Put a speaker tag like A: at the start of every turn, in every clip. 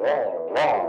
A: all wrong.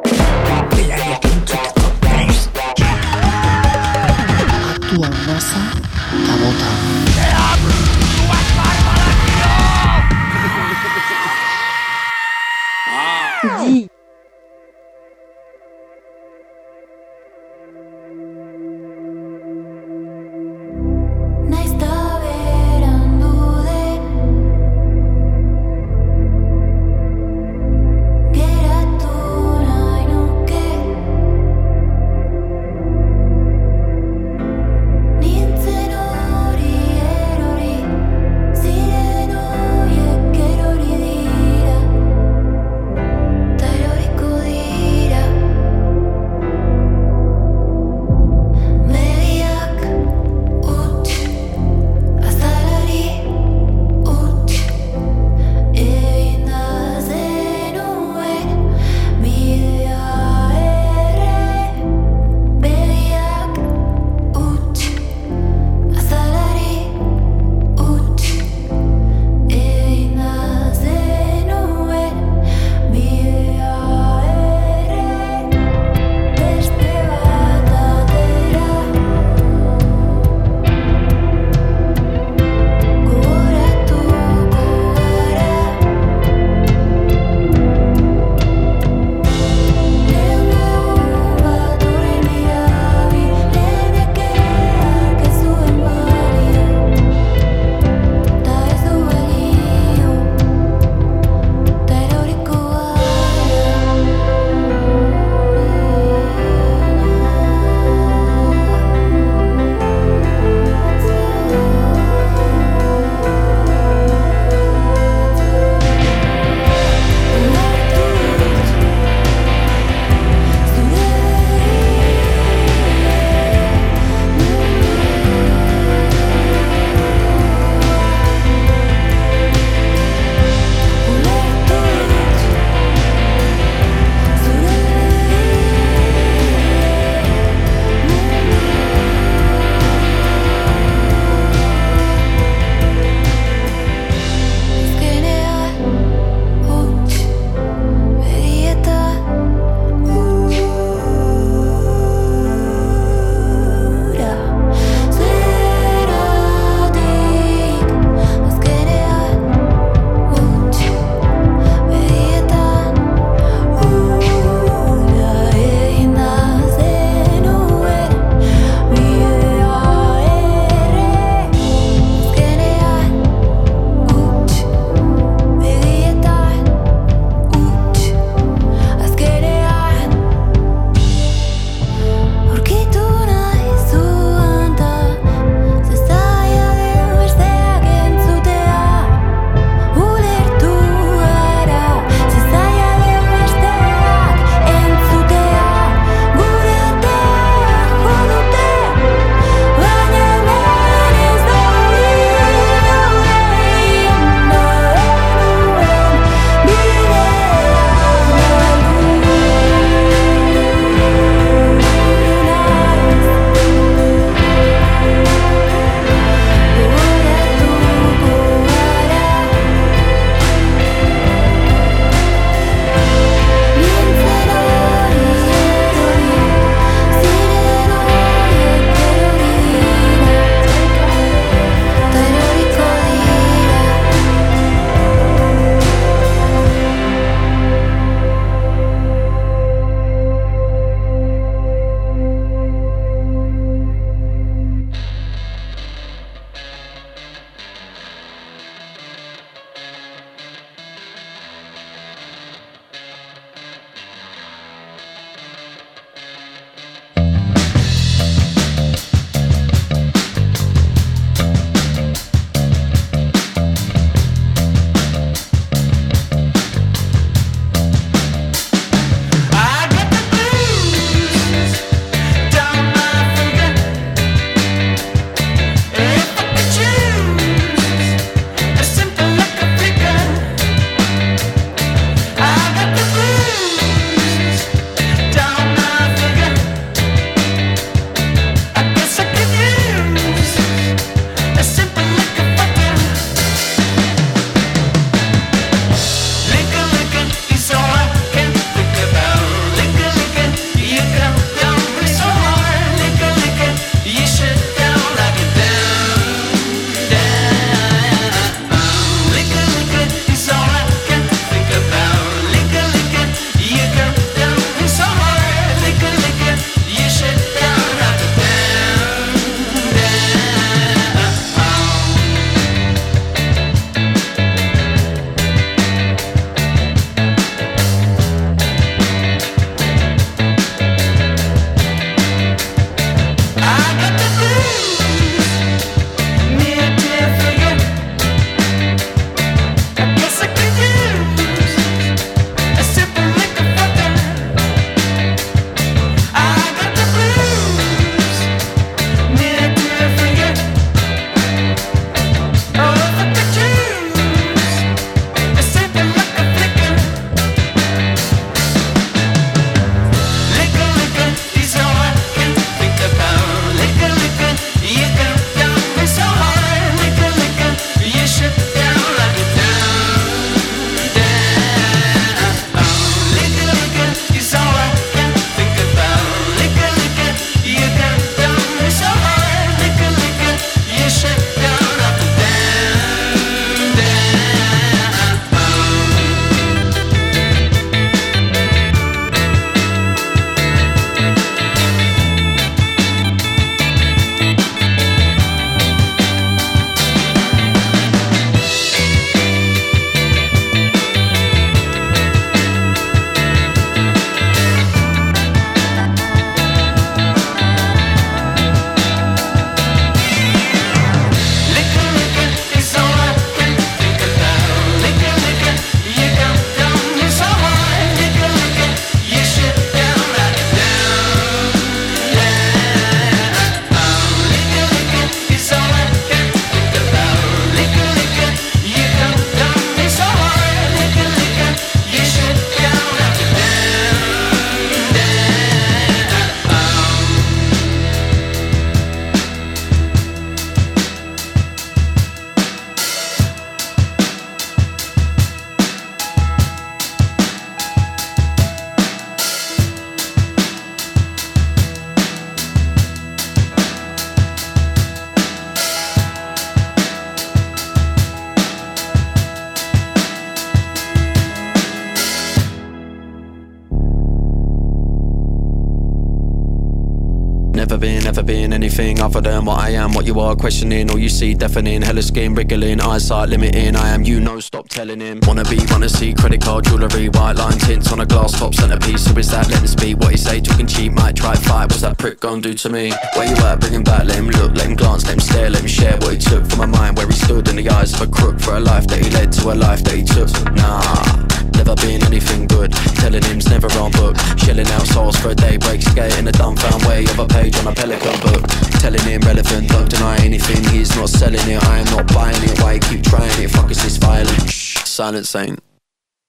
A: You are, questioning. All you see, deafening, hella skin, wriggling, eyesight limiting. I am you, no stop telling him. Wanna be, wanna see, credit card, jewellery, white line tints on a glass top centerpiece. So is that, let him speak, what he say, talking cheap, might try fight. What's that prick gon' do to me? Where you at, bring him back, let him look, let him glance, let him stare, let him share what he took from my mind, where he stood in the eyes of a crook for a life that he led to a life that he took. Nah never been anything good. Telling him's never on book. Shelling out souls for a day break, skate in a dumbfound way of a page on a pelican book. Telling him relevant, don't deny anything. He's not selling it, I am not buying it. Why you keep trying it? Fuck is this violent? Shh, silent saint.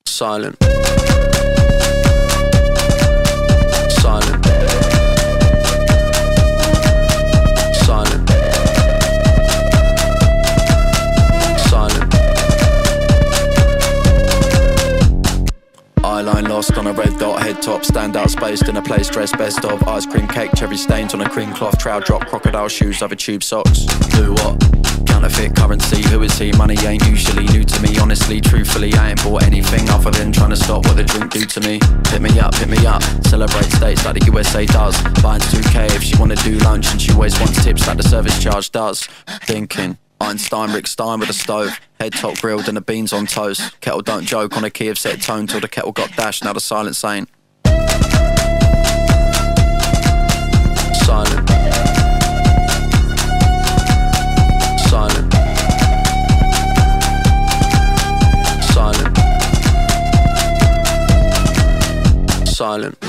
A: Silent. Silent. Eyeline lost on a red dot, head top, stand out spaced in a place dressed best of ice cream cake, cherry stains on a cream cloth, trout drop, crocodile shoes over tube socks. Do what? Counterfeit currency, who is he? Money ain't usually new to me, honestly, truthfully, I ain't bought anything other than trying to stop what the drink do to me. Hit me up, hit me up, celebrate states like the USA does. Buying 2K if she wanna do lunch and she always wants tips like the service charge does. Thinking. Einstein, Rick Stein with a stove. Head top grilled and the beans on toast. Kettle don't joke on a key of set tone till the kettle got dashed. Now the silent saying. Silent. Silent. Silent. Silent.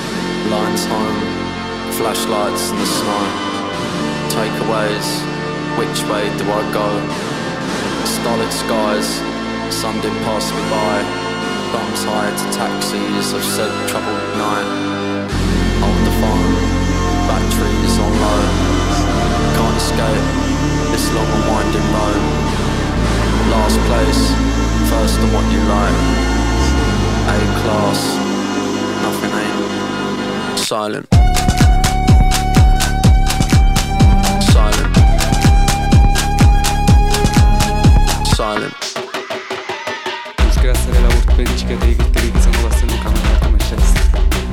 A: Lines home. Flashlights in the snow. Takeaways. Which way do I go? Starlit skies, sun did pass me by. Thumbs high to taxis, I've said troubled night. Hold the phone, batteries on low. Can't escape this long and winding road. Last place, first on what you like. A class, nothing ain't. Silent. Silent.
B: Workbench che sono camera come.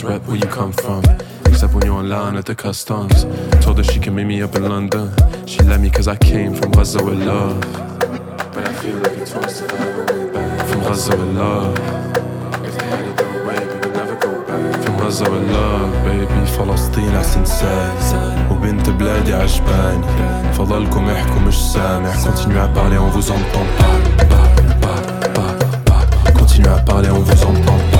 C: just rep where you come from. Except when you're online at the customs. Told her she can meet me up in London. She let me cause I came from Gaza with love. But I feel like it's twice if I ever went back. From Gaza with love. If they had it their way, we would never go back. From Gaza with love, baby. فلسطين عسنسان وبنت بلادي عجباني فضلكم احكوا مش سامع. Continue à parler, on vous entend pas. Continue à parler, on vous entend pas.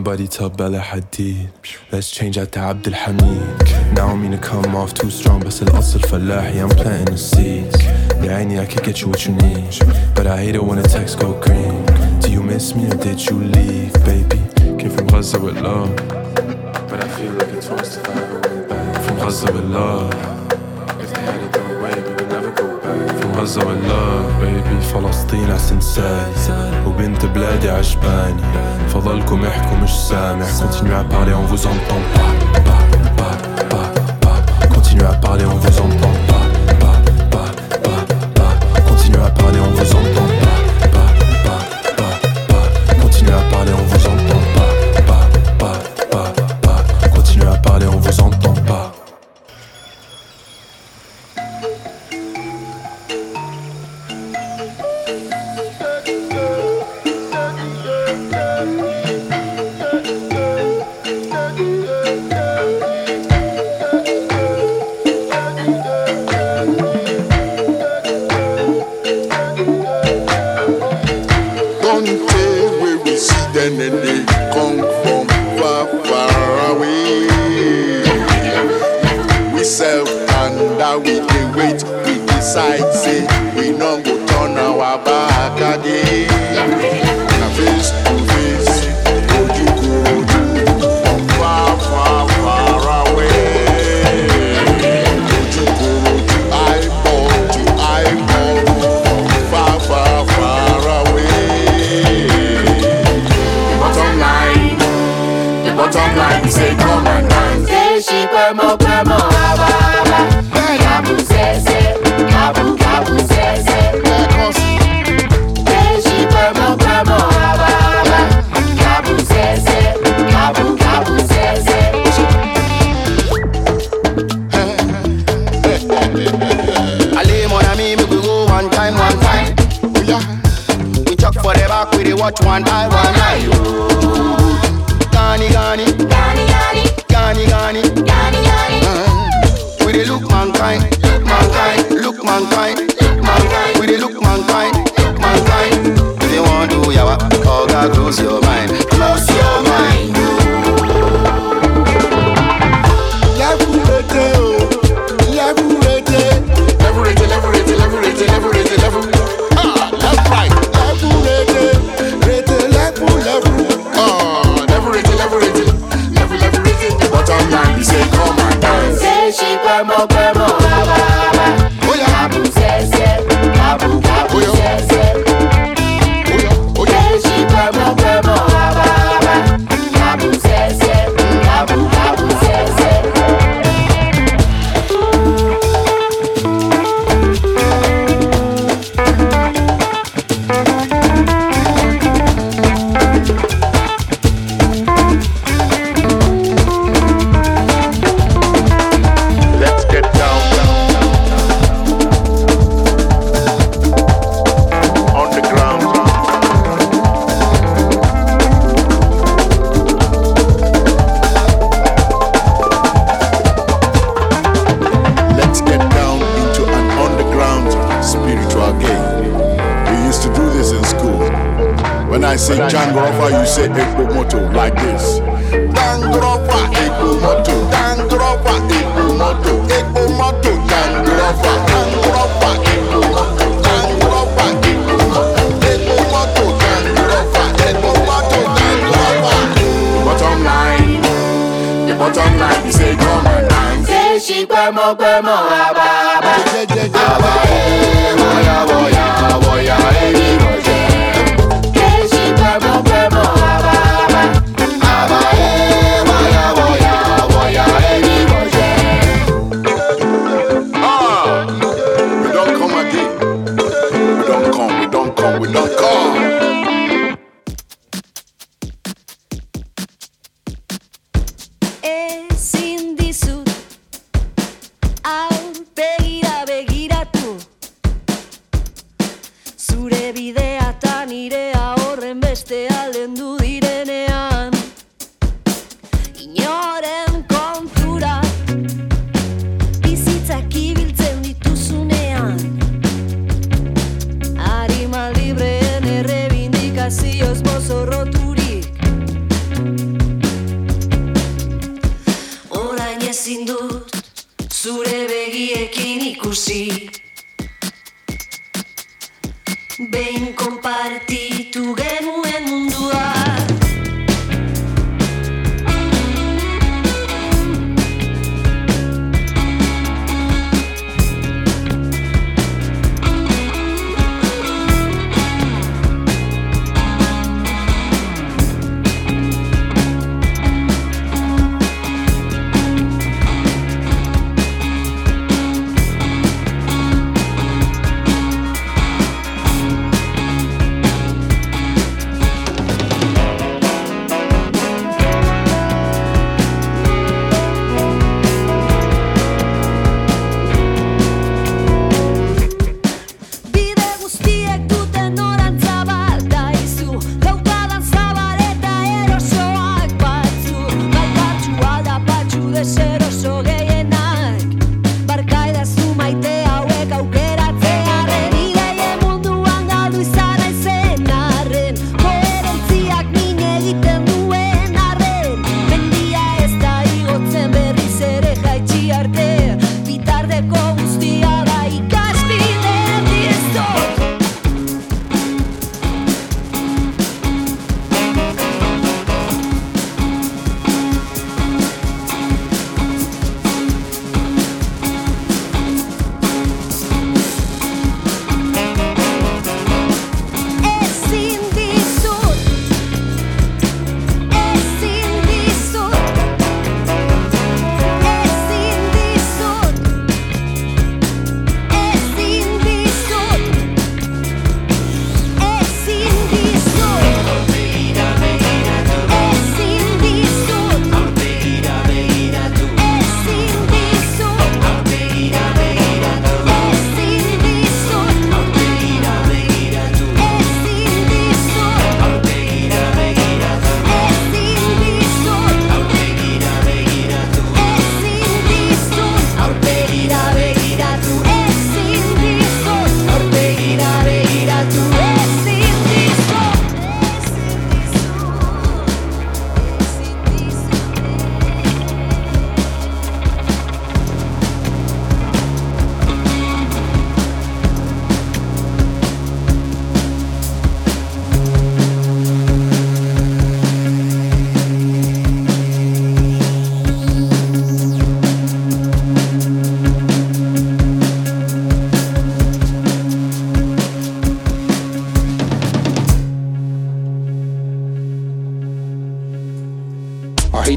C: Somebody tell Bella Hadid. Let's change out to Abdul Hamid. Now I mean to come off too strong but بس الأصل falahi I'm planting the seeds. Yeah, I need I can get you what you need But I hate it when the text go green. Do you miss me or did you leave, baby? Came from Gaza with love But I feel like it's worse if I ever went back. From Gaza with love. غزة ولا بيبي فلسطين عسنساي وبنت بلادي عجباني. فضلكم احكوا مش سامع Continuez à parler on vous entend pas, pas.
D: knows your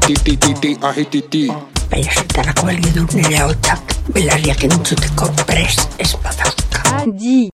E: ahititi, ahititi.
F: Baina zutarako balio du nire hotak, belarriak entzuteko prest
G: espadak. Adi!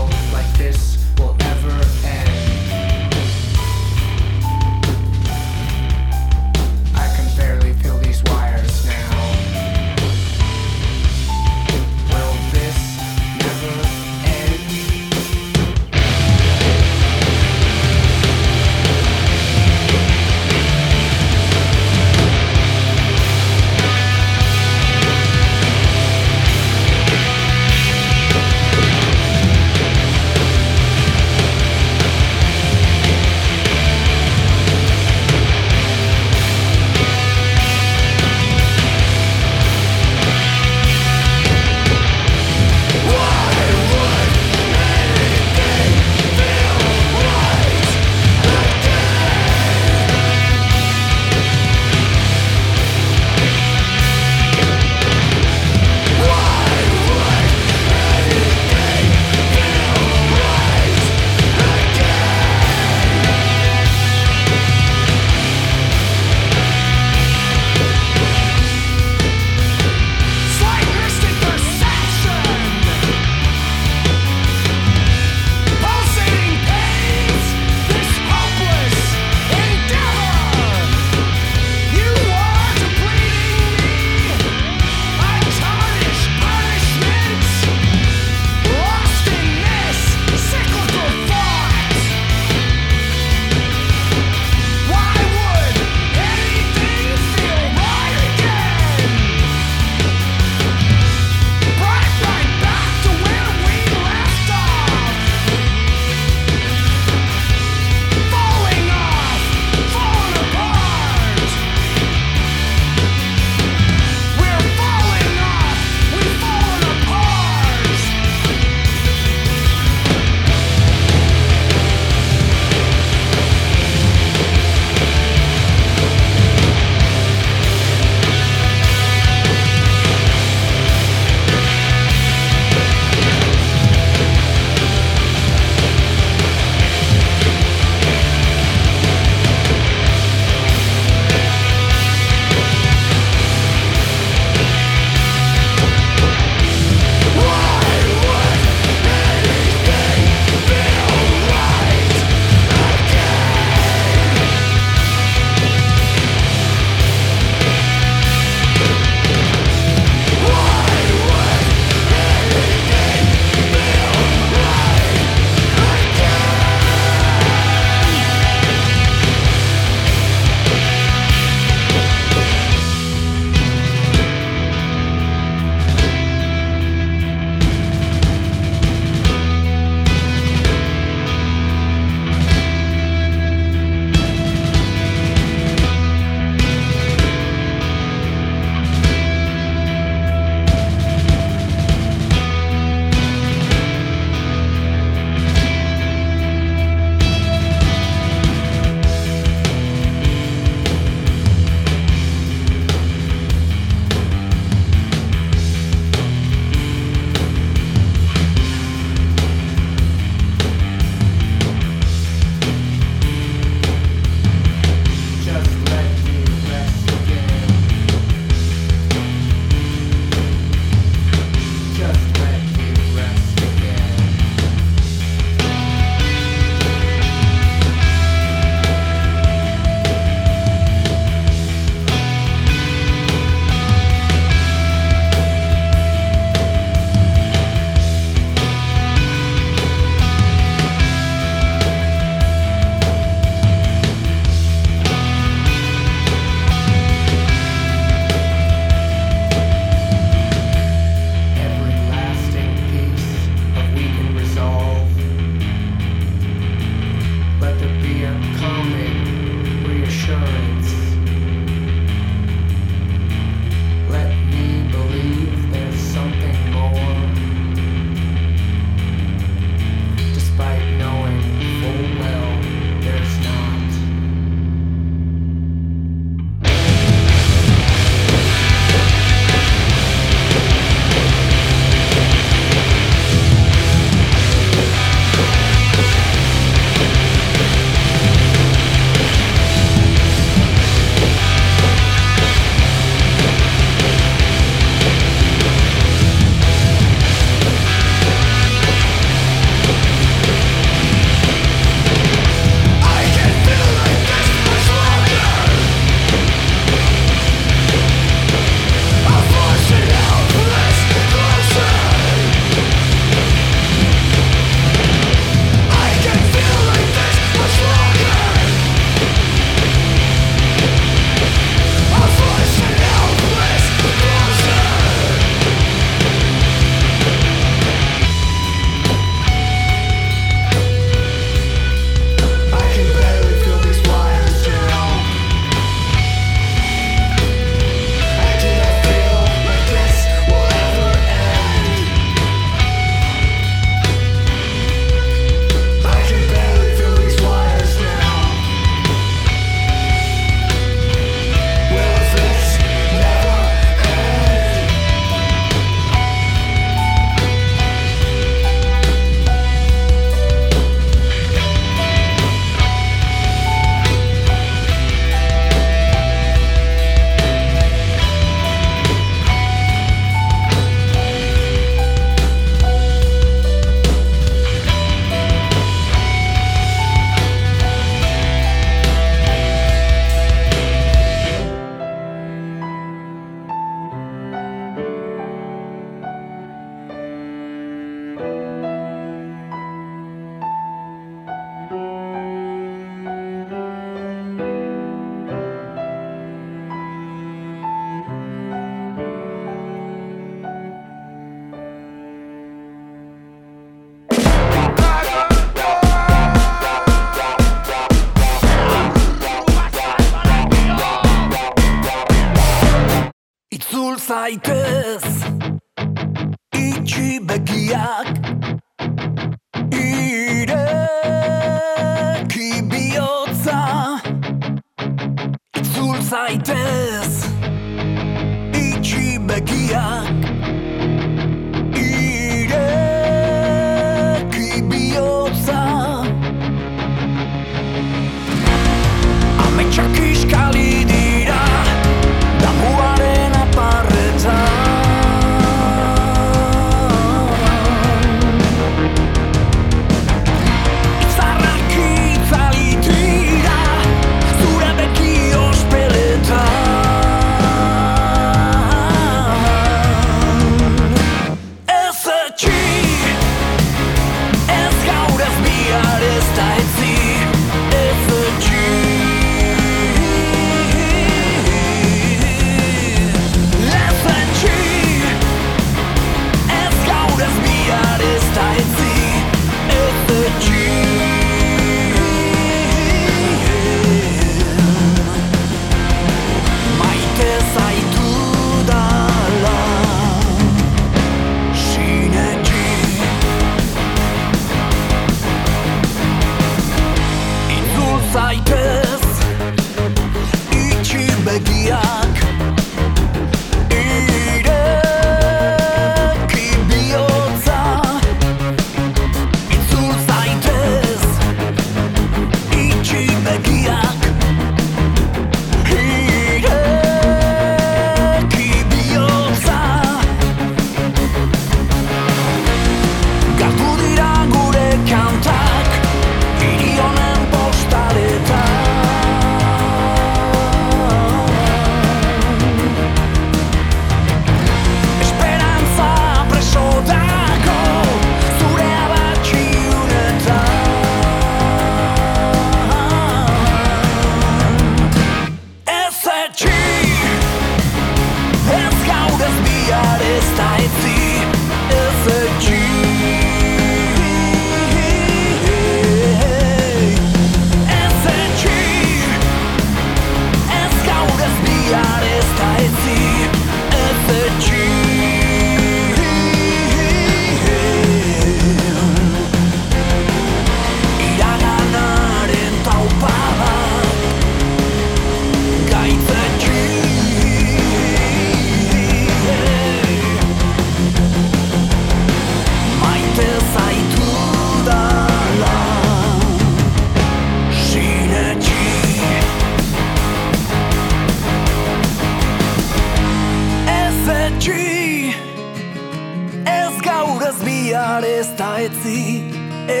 G: resta e zi e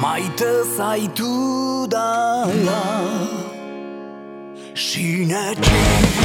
G: Mai te sai tu da la Shine qi